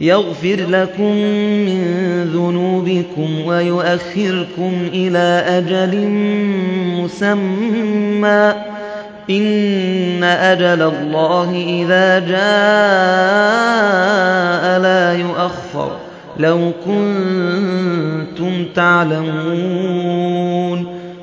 يَغْفِرْ لَكُم مِّن ذُنُوبِكُمْ وَيُؤَخِّرْكُمْ إِلَىٰ أَجَلٍ مُّسَمًّى ۚ. إِنَّ أَجَلَ اللَّهِ إِذَا جَاءَ لَا يُؤَخَّرُ ۖ. لَوْ كُنتُمْ تَعْلَمُونَ.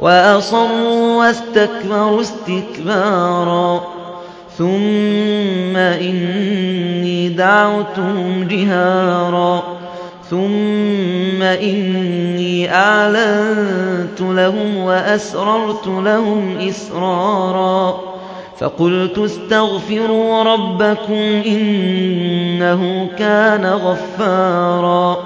وَاسْتَكْبَرُوا اسْتِكْبَارًا. ثُمَّ إِنِّي دَعَوْتُهُمْ جِهَارًا. ثُمَّ إِنِّي أَعْلَنتُ لَهُمْ وَأَسْرَرْتُ لَهُمْ إِسْرَارًا. فَقُلْتُ اسْتَغْفِرُوا رَبَّكُمْ إِنَّهُ كَانَ غَفَّارًا.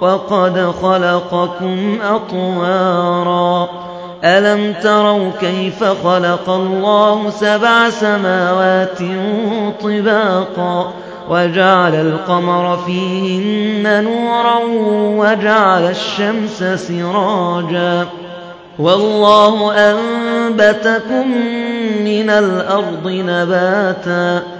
وَقَدْ خَلَقَكُمْ أَطْوَارًا. أَلَمْ تَرَوْا كَيْفَ خَلَقَ اللَّهُ سَبْعَ سَمَاوَاتٍ طِبَاقًا وَجَعَلَ الْقَمَرَ فِيهِنَّ نُورًا وَجَعَلَ الشَّمْسَ سِرَاجًا؟ وَاللَّهُ أَنبَتَكُم مِّنَ الْأَرْضِ نَبَاتًا